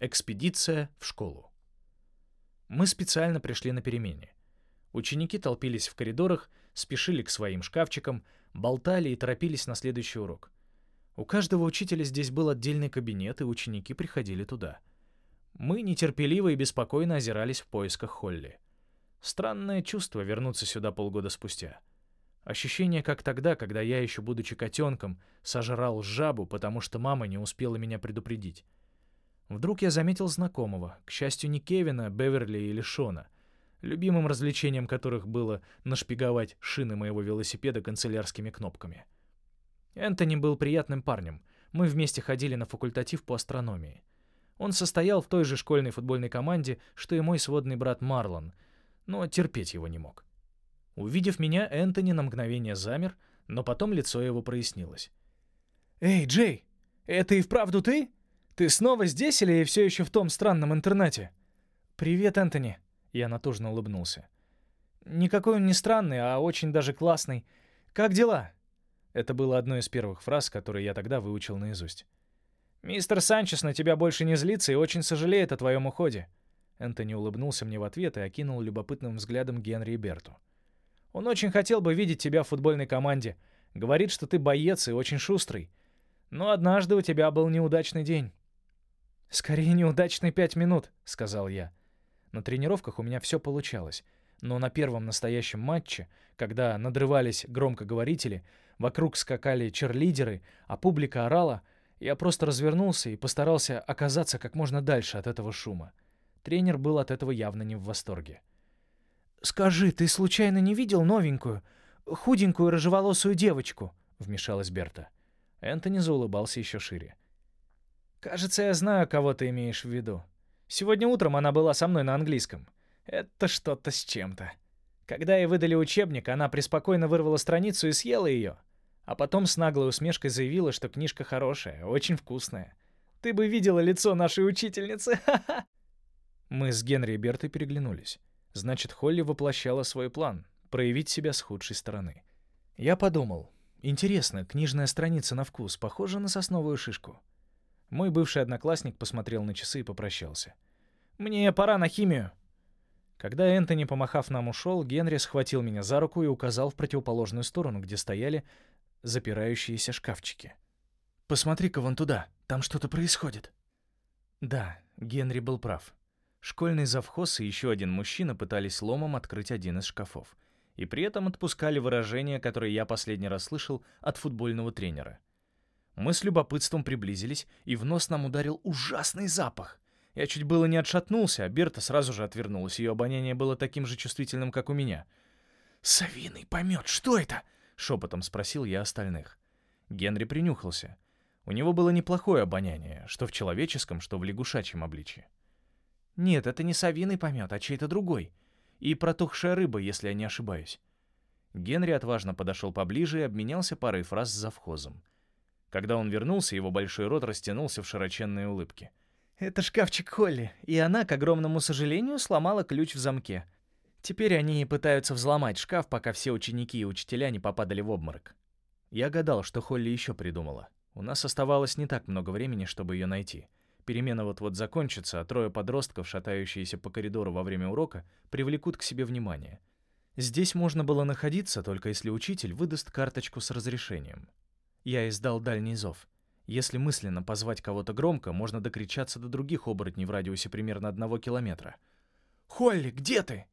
Экспедиция в школу. Мы специально пришли на перемене. Ученики толпились в коридорах, спешили к своим шкафчикам, болтали и торопились на следующий урок. У каждого учителя здесь был отдельный кабинет, и ученики приходили туда. Мы нетерпеливо и беспокойно озирались в поисках Холли. Странное чувство вернуться сюда полгода спустя. Ощущение, как тогда, когда я, еще будучи котенком, сожрал жабу, потому что мама не успела меня предупредить. Вдруг я заметил знакомого, к счастью, не Кевина, Беверли или Шона, любимым развлечением которых было нашпиговать шины моего велосипеда канцелярскими кнопками. Энтони был приятным парнем. Мы вместе ходили на факультатив по астрономии. Он состоял в той же школьной футбольной команде, что и мой сводный брат Марлон, но терпеть его не мог. Увидев меня, Энтони на мгновение замер, но потом лицо его прояснилось. «Эй, Джей, это и вправду ты?» «Ты снова здесь или все еще в том странном интернате?» «Привет, Энтони», — я натужно улыбнулся. «Никакой он не странный, а очень даже классный. Как дела?» Это было одной из первых фраз, которые я тогда выучил наизусть. «Мистер Санчес на тебя больше не злится и очень сожалеет о твоем уходе». Энтони улыбнулся мне в ответ и окинул любопытным взглядом Генри и Берту. «Он очень хотел бы видеть тебя в футбольной команде. Говорит, что ты боец и очень шустрый. Но однажды у тебя был неудачный день. «Скорее неудачные пять минут», — сказал я. На тренировках у меня все получалось. Но на первом настоящем матче, когда надрывались громкоговорители, вокруг скакали черлидеры, а публика орала, я просто развернулся и постарался оказаться как можно дальше от этого шума. Тренер был от этого явно не в восторге. «Скажи, ты случайно не видел новенькую, худенькую рыжеволосую девочку?» — вмешалась Берта. Энтони заулыбался еще шире. «Кажется, я знаю, кого ты имеешь в виду. Сегодня утром она была со мной на английском. Это что-то с чем-то. Когда ей выдали учебник, она преспокойно вырвала страницу и съела ее. А потом с наглой усмешкой заявила, что книжка хорошая, очень вкусная. Ты бы видела лицо нашей учительницы, Мы с Генри и Бертой переглянулись. Значит, Холли воплощала свой план — проявить себя с худшей стороны. Я подумал, интересно, книжная страница на вкус похожа на сосновую шишку? Мой бывший одноклассник посмотрел на часы и попрощался. «Мне пора на химию». Когда Энтони, помахав нам, ушел, Генри схватил меня за руку и указал в противоположную сторону, где стояли запирающиеся шкафчики. «Посмотри-ка вон туда, там что-то происходит». Да, Генри был прав. Школьный завхоз и еще один мужчина пытались ломом открыть один из шкафов. И при этом отпускали выражение, которое я последний раз слышал от футбольного тренера. Мы с любопытством приблизились, и в нос нам ударил ужасный запах. Я чуть было не отшатнулся, а Берта сразу же отвернулась. Ее обоняние было таким же чувствительным, как у меня. «Совиный помет, что это?» — шепотом спросил я остальных. Генри принюхался. У него было неплохое обоняние, что в человеческом, что в лягушачьем обличье. «Нет, это не совиный помет, а чей-то другой. И протухшая рыба, если я не ошибаюсь». Генри отважно подошел поближе и обменялся парой фраз с завхозом. Когда он вернулся, его большой рот растянулся в широченные улыбки. «Это шкафчик Холли, и она, к огромному сожалению, сломала ключ в замке. Теперь они пытаются взломать шкаф, пока все ученики и учителя не попадали в обморок. Я гадал, что Холли еще придумала. У нас оставалось не так много времени, чтобы ее найти. Перемена вот-вот закончится, а трое подростков, шатающиеся по коридору во время урока, привлекут к себе внимание. Здесь можно было находиться, только если учитель выдаст карточку с разрешением. Я издал дальний зов. Если мысленно позвать кого-то громко, можно докричаться до других оборотней в радиусе примерно одного километра. «Холли, где ты?»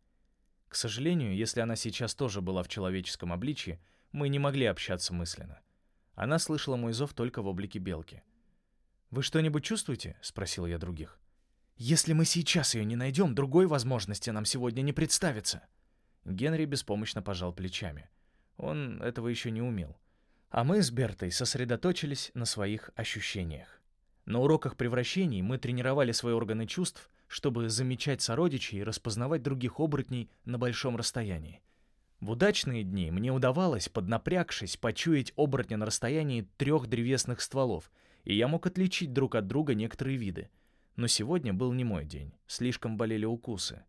К сожалению, если она сейчас тоже была в человеческом обличье, мы не могли общаться мысленно. Она слышала мой зов только в облике белки. «Вы что-нибудь чувствуете?» — спросил я других. «Если мы сейчас ее не найдем, другой возможности нам сегодня не представится». Генри беспомощно пожал плечами. Он этого еще не умел а мы с Бертой сосредоточились на своих ощущениях. На уроках превращений мы тренировали свои органы чувств, чтобы замечать сородичей и распознавать других оборотней на большом расстоянии. В удачные дни мне удавалось, поднапрягшись, почуять оборотня на расстоянии трех древесных стволов, и я мог отличить друг от друга некоторые виды. Но сегодня был не мой день, слишком болели укусы.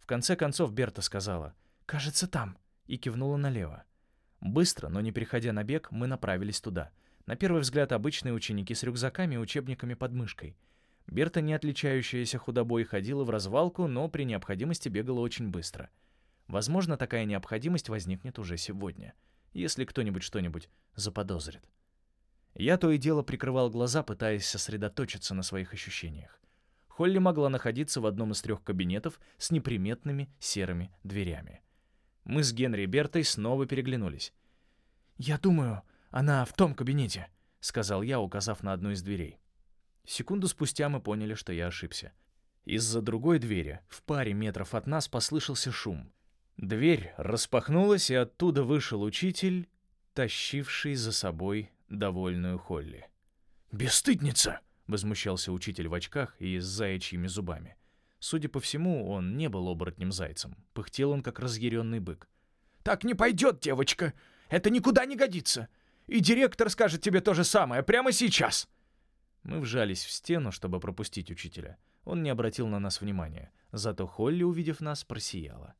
В конце концов Берта сказала «Кажется, там», и кивнула налево. Быстро, но не переходя на бег, мы направились туда. На первый взгляд обычные ученики с рюкзаками и учебниками под мышкой. Берта, не отличающаяся худобой, ходила в развалку, но при необходимости бегала очень быстро. Возможно, такая необходимость возникнет уже сегодня, если кто-нибудь что-нибудь заподозрит. Я то и дело прикрывал глаза, пытаясь сосредоточиться на своих ощущениях. Холли могла находиться в одном из трех кабинетов с неприметными серыми дверями. Мы с Генри и Бертой снова переглянулись. «Я думаю, она в том кабинете», — сказал я, указав на одну из дверей. Секунду спустя мы поняли, что я ошибся. Из-за другой двери, в паре метров от нас, послышался шум. Дверь распахнулась, и оттуда вышел учитель, тащивший за собой довольную Холли. «Бесстыдница!» — возмущался учитель в очках и с заячьими зубами. Судя по всему, он не был оборотнем-зайцем. Пыхтел он, как разъяренный бык. «Так не пойдет, девочка! Это никуда не годится! И директор скажет тебе то же самое прямо сейчас!» Мы вжались в стену, чтобы пропустить учителя. Он не обратил на нас внимания. Зато Холли, увидев нас, просияла.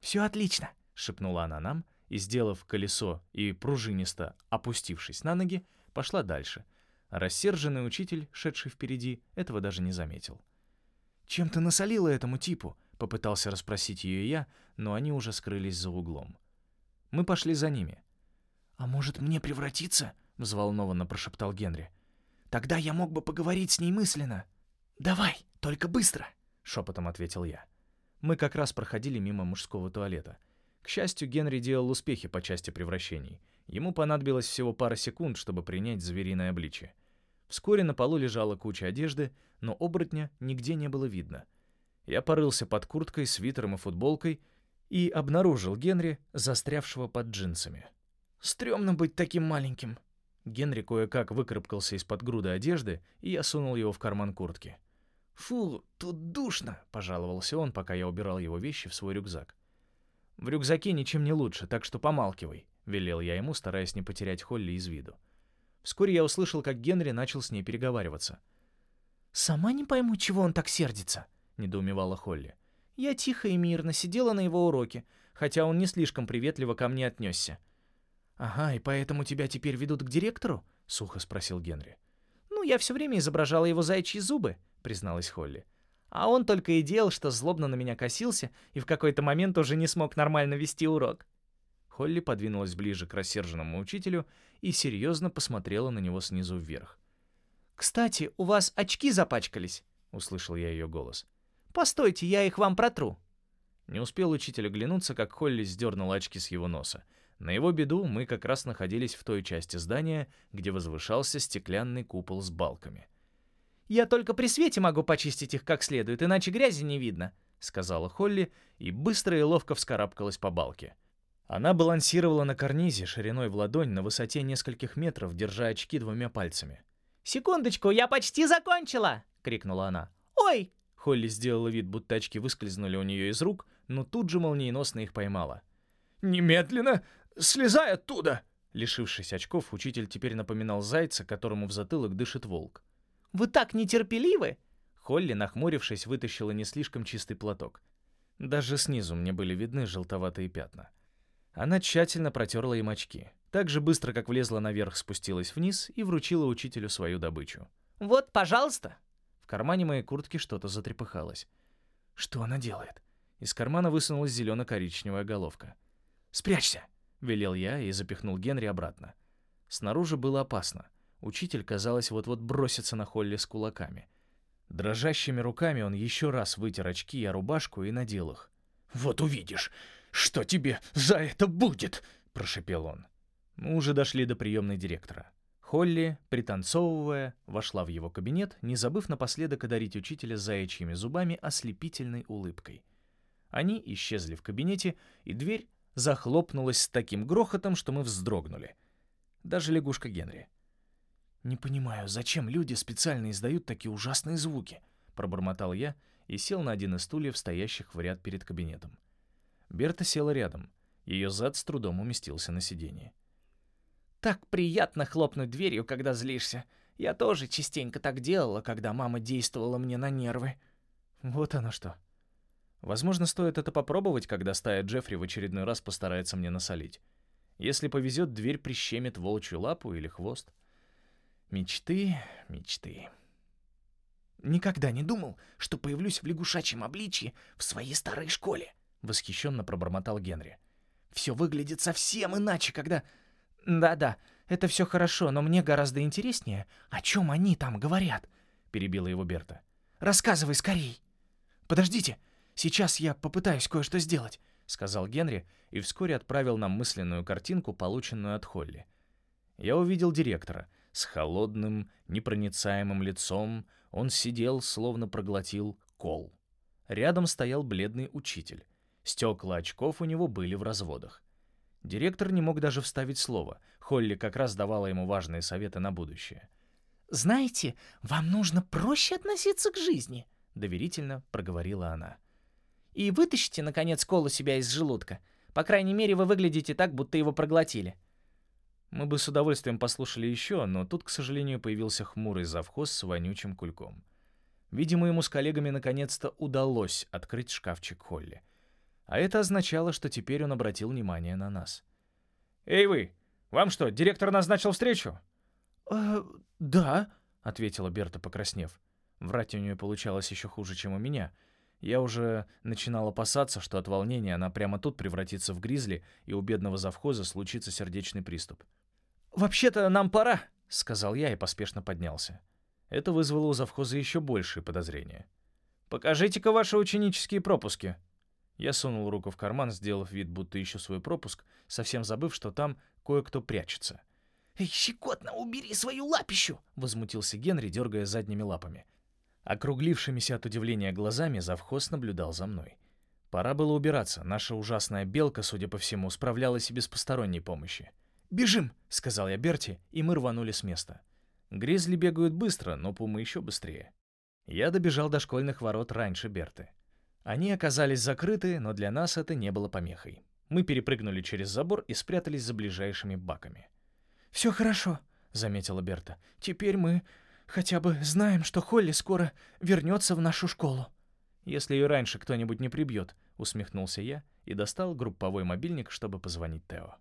«Все отлично!» — шепнула она нам — и, сделав колесо и пружинисто опустившись на ноги, пошла дальше. рассерженный учитель, шедший впереди, этого даже не заметил. «Чем ты насолила этому типу?» — попытался расспросить ее я, но они уже скрылись за углом. Мы пошли за ними. «А может, мне превратиться?» — взволнованно прошептал Генри. «Тогда я мог бы поговорить с ней мысленно». «Давай, только быстро!» — шепотом ответил я. Мы как раз проходили мимо мужского туалета. К счастью, Генри делал успехи по части превращений. Ему понадобилось всего пара секунд, чтобы принять звериное обличие. Вскоре на полу лежала куча одежды, но оборотня нигде не было видно. Я порылся под курткой, свитером и футболкой и обнаружил Генри, застрявшего под джинсами. «Стремно быть таким маленьким!» Генри кое-как выкарабкался из-под груды одежды, и я сунул его в карман куртки. «Фу, тут душно!» — пожаловался он, пока я убирал его вещи в свой рюкзак. В рюкзаке ничем не лучше, так что помалкивай», — велел я ему, стараясь не потерять Холли из виду. Вскоре я услышал, как Генри начал с ней переговариваться. «Сама не пойму, чего он так сердится», — недоумевала Холли. «Я тихо и мирно сидела на его уроке, хотя он не слишком приветливо ко мне отнесся». «Ага, и поэтому тебя теперь ведут к директору?» — сухо спросил Генри. «Ну, я все время изображала его заячьи зубы», — призналась Холли. А он только и делал, что злобно на меня косился и в какой-то момент уже не смог нормально вести урок. Холли подвинулась ближе к рассерженному учителю и серьезно посмотрела на него снизу вверх. «Кстати, у вас очки запачкались», — услышал я ее голос. «Постойте, я их вам протру». Не успел учитель оглянуться, как Холли сдернула очки с его носа. На его беду мы как раз находились в той части здания, где возвышался стеклянный купол с балками — «Я только при свете могу почистить их как следует, иначе грязи не видно», — сказала Холли и быстро и ловко вскарабкалась по балке. Она балансировала на карнизе шириной в ладонь на высоте нескольких метров, держа очки двумя пальцами. «Секундочку, я почти закончила!» — крикнула она. «Ой!» Холли сделала вид, будто очки выскользнули у нее из рук, но тут же молниеносно их поймала. «Немедленно слезай оттуда!» Лишившись очков, учитель теперь напоминал зайца, которому в затылок дышит волк. Вы так нетерпеливы!» Холли, нахмурившись, вытащила не слишком чистый платок. Даже снизу мне были видны желтоватые пятна. Она тщательно протерла им очки. Так же быстро, как влезла наверх, спустилась вниз и вручила учителю свою добычу. «Вот, пожалуйста!» В кармане моей куртки что-то затрепыхалось. «Что она делает?» Из кармана высунулась зелено-коричневая головка. «Спрячься!» — велел я и запихнул Генри обратно. Снаружи было опасно. Учитель, казалось, вот-вот бросится на Холли с кулаками. Дрожащими руками он еще раз вытер очки и рубашку и надел их. «Вот увидишь, что тебе за это будет!» — прошепел он. Мы уже дошли до приемной директора. Холли, пританцовывая, вошла в его кабинет, не забыв напоследок одарить учителя заячьими зубами ослепительной улыбкой. Они исчезли в кабинете, и дверь захлопнулась с таким грохотом, что мы вздрогнули. Даже лягушка Генри. «Не понимаю, зачем люди специально издают такие ужасные звуки?» — пробормотал я и сел на один из стульев, стоящих в ряд перед кабинетом. Берта села рядом. Ее зад с трудом уместился на сиденье. «Так приятно хлопнуть дверью, когда злишься. Я тоже частенько так делала, когда мама действовала мне на нервы». «Вот оно что». Возможно, стоит это попробовать, когда стая Джеффри в очередной раз постарается мне насолить. Если повезет, дверь прищемит волчью лапу или хвост. Мечты, мечты. Никогда не думал, что появлюсь в лягушачьем обличье в своей старой школе», — восхищенно пробормотал Генри. «Все выглядит совсем иначе, когда...» «Да-да, это все хорошо, но мне гораздо интереснее, о чем они там говорят», — перебила его Берта. «Рассказывай скорей». «Подождите, сейчас я попытаюсь кое-что сделать», — сказал Генри и вскоре отправил нам мысленную картинку, полученную от Холли. Я увидел директора. С холодным, непроницаемым лицом он сидел, словно проглотил кол. Рядом стоял бледный учитель. Стекла очков у него были в разводах. Директор не мог даже вставить слово. Холли как раз давала ему важные советы на будущее. «Знаете, вам нужно проще относиться к жизни», — доверительно проговорила она. «И вытащите, наконец, колу себя из желудка. По крайней мере, вы выглядите так, будто его проглотили». Мы бы с удовольствием послушали еще, но тут, к сожалению, появился хмурый завхоз с вонючим кульком. Видимо, ему с коллегами наконец-то удалось открыть шкафчик Холли. А это означало, что теперь он обратил внимание на нас. «Эй вы! Вам что, директор назначил встречу?» «Э, да», — ответила Берта, покраснев. Врать у нее получалось еще хуже, чем у меня. Я уже начинал опасаться, что от волнения она прямо тут превратится в гризли, и у бедного завхоза случится сердечный приступ. «Вообще-то нам пора», — сказал я и поспешно поднялся. Это вызвало у завхоза еще большие подозрения. «Покажите-ка ваши ученические пропуски». Я сунул руку в карман, сделав вид, будто ищу свой пропуск, совсем забыв, что там кое-кто прячется. «Эй, щекотно, убери свою лапищу!» — возмутился Генри, дергая задними лапами. Округлившимися от удивления глазами завхоз наблюдал за мной. Пора было убираться, наша ужасная белка, судя по всему, справлялась и без посторонней помощи. «Бежим!» — сказал я Берти, и мы рванули с места. Гризли бегают быстро, но пумы еще быстрее. Я добежал до школьных ворот раньше Берты. Они оказались закрыты, но для нас это не было помехой. Мы перепрыгнули через забор и спрятались за ближайшими баками. «Все хорошо», — заметила Берта. «Теперь мы хотя бы знаем, что Холли скоро вернется в нашу школу». «Если ее раньше кто-нибудь не прибьет», — усмехнулся я и достал групповой мобильник, чтобы позвонить Тео.